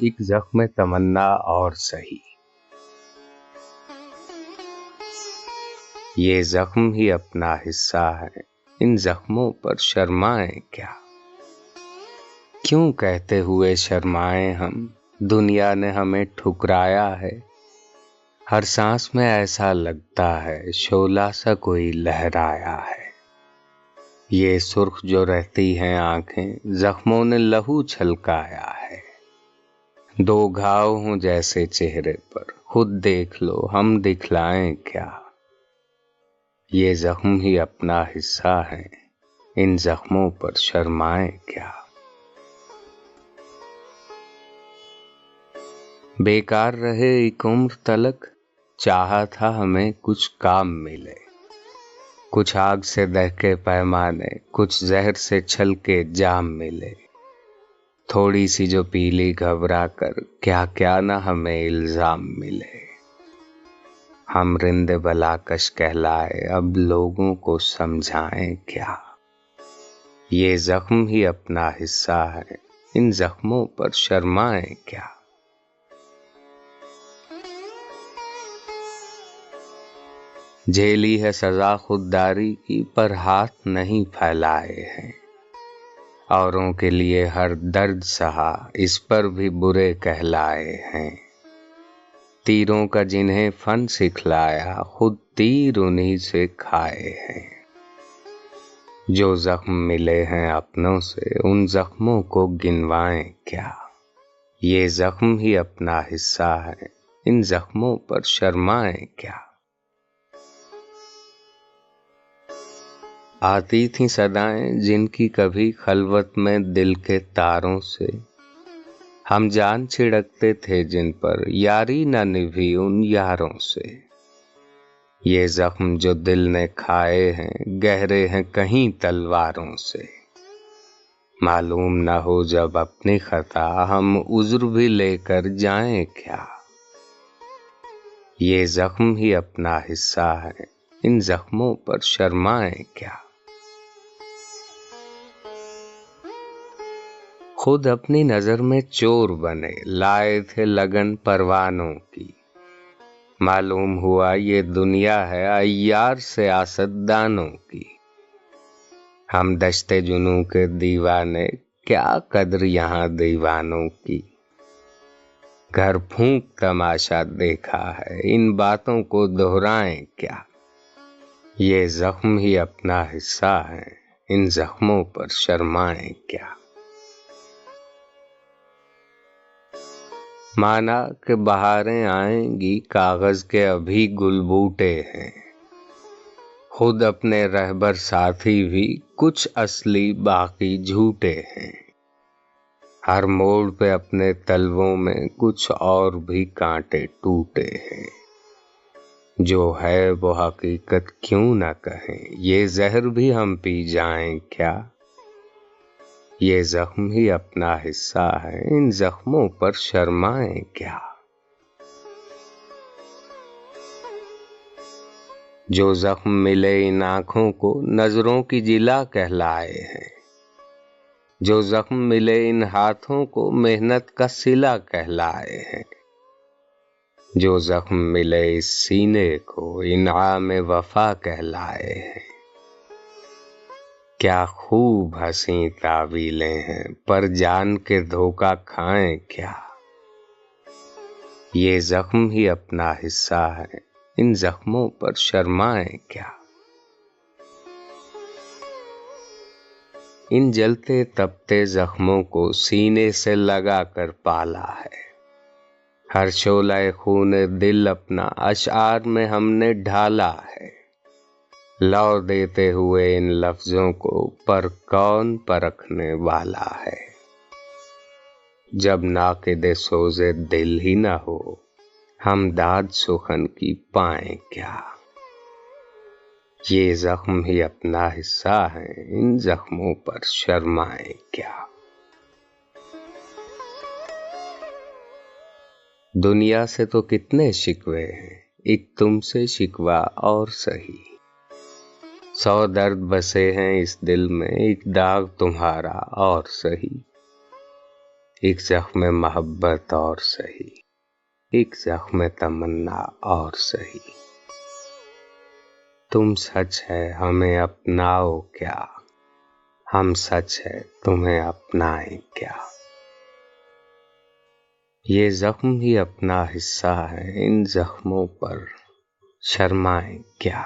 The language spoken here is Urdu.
ایک زخم تمنا اور سہی۔ یہ زخم ہی اپنا حصہ ہے۔ ان زخموں پر شرمائیں کیا؟ کیوں کہتے ہوئے شرمائیں ہم؟ دنیا نے ہمیں ٹھکرایا ہے۔ ہر سانس میں ایسا لگتا ہے شولا سا کوئی لہرایا ہے۔ یہ سرخ جو رہتی ہیں آنکھیں، زخموں نے لہو چھلکایا ہے۔ دو گھاؤ ہوں جیسے چہرے پر۔ خود دیکھ لو، ہم دکھلائیں کیا۔ یہ زخم ہی اپنا حصہ ہے ان زخموں پر شرمائیں کیا۔ بیکار رہے ایک عمر تلک، چاہا تھا ہمیں کچھ کام ملے۔ کچھ آگ سے دہ کے پیمانے، کچھ زہر سے چھل کے جام ملے۔ تھوڑی سی جو پیلی گھبرا کر کیا کیا نہ ہمیں الزام ملے۔ ہم رند بلا کش کہلائے، اب لوگوں کو سمجھائیں کیا۔ یہ زخم ہی اپنا حصہ ہے، ان زخموں پر شرمائیں کیا۔ جھیلی ہے سزا خودداری کی، پر ہاتھ نہیں پھیلائے ہیں۔ اوروں کے لیے ہر درد سہا، اس پر بھی برے کہلائے ہیں۔ تیروں کا جنہیں فن سکھلایا، خود تیر انہیں سے کھائے ہیں۔ جو زخم ملے ہیں اپنوں سے، ان زخموں کو گنوائیں کیا؟ یہ زخم ہی اپنا حصہ ہے، ان زخموں پر شرمائیں کیا؟ آتی تھیں صدائیں جن کی کبھی خلوت میں دل کے تاروں سے۔ ہم جان چھڑکتے تھے جن پر، یاری نہ نبھی ان یاروں سے۔ یہ زخم جو دل نے کھائے ہیں، گہرے ہیں کہیں تلواروں سے۔ معلوم نہ ہو جب اپنی خطا ہم عذر بھی لے کر جائیں کیا۔ یہ زخم ہی اپنا حصہ ہے، ان زخموں پر شرمائیں کیا۔ خود اپنی نظر میں چور بنے، لائے تھے لگن پروانوں کی۔ معلوم ہوا یہ دنیا ہے ایار سیاست دانوں کی۔ ہم دشتے جنوں کے دیوانے، کیا قدر یہاں دیوانوں کی۔ گھر پھونک تماشا دیکھا ہے، ان باتوں کو دہرائیں کیا۔ یہ زخم ہی اپنا حصہ ہے ان زخموں پر شرمائیں کیا۔ مانا کہ بہاریں آئیں گی کاغذ کے ابھی گل بوٹے ہیں۔ خود اپنے رہبر ساتھی بھی کچھ اصلی باقی جھوٹے ہیں۔ ہر موڑ پہ اپنے تلووں میں کچھ اور بھی کانٹے ٹوٹے ہیں۔ جو ہے وہ حقیقت کیوں نہ کہیں؟ یہ زہر بھی ہم پی جائیں کیا؟ یہ زخم ہی اپنا حصہ ہے۔ ان زخموں پر شرمائیں کیا؟ جو زخم ملے ان آنکھوں کو نظروں کی جلا کہلائے ہیں۔ جو زخم ملے ان ہاتھوں کو محنت کا سلا کہلائے ہیں۔ جو زخم ملے اس سینے کو انعام وفا کہلائے ہیں۔ کیا خوب ہنسی تعویلیں ہیں، پر جان کے دھوکا کھائیں کیا؟ یہ زخم ہی اپنا حصہ ہے، ان زخموں پر شرمائیں کیا؟ ان جلتے تپتے زخموں کو سینے سے لگا کر پالا ہے۔ ہر شولہ خون دل اپنا اشعار میں ہم نے ڈھالا ہے۔ لو دیتے ہوئے ان لفظوں کو پر کون پرکھنے والا ہے؟ جب ناقد سوزے دل ہی نہ ہو، ہم داد سخن کی پائیں کیا؟ یہ زخم ہی اپنا حصہ ہے ان زخموں پر شرمائیں کیا؟ دنیا سے تو کتنے شکوے ہیں، ایک تم سے شکوا اور صحیح۔ سو درد بسے ہیں اس دل میں، ایک داغ تمہارا اور سہی ایک زخم محبت اور سہی ایک زخم تمنا اور سہی تم سچ ہے، ہمیں اپناؤ کیا۔ ہم سچ ہے، تمہیں اپنائیں کیا۔ یہ زخم ہی اپنا حصہ ہے، ان زخموں پر شرمائیں کیا۔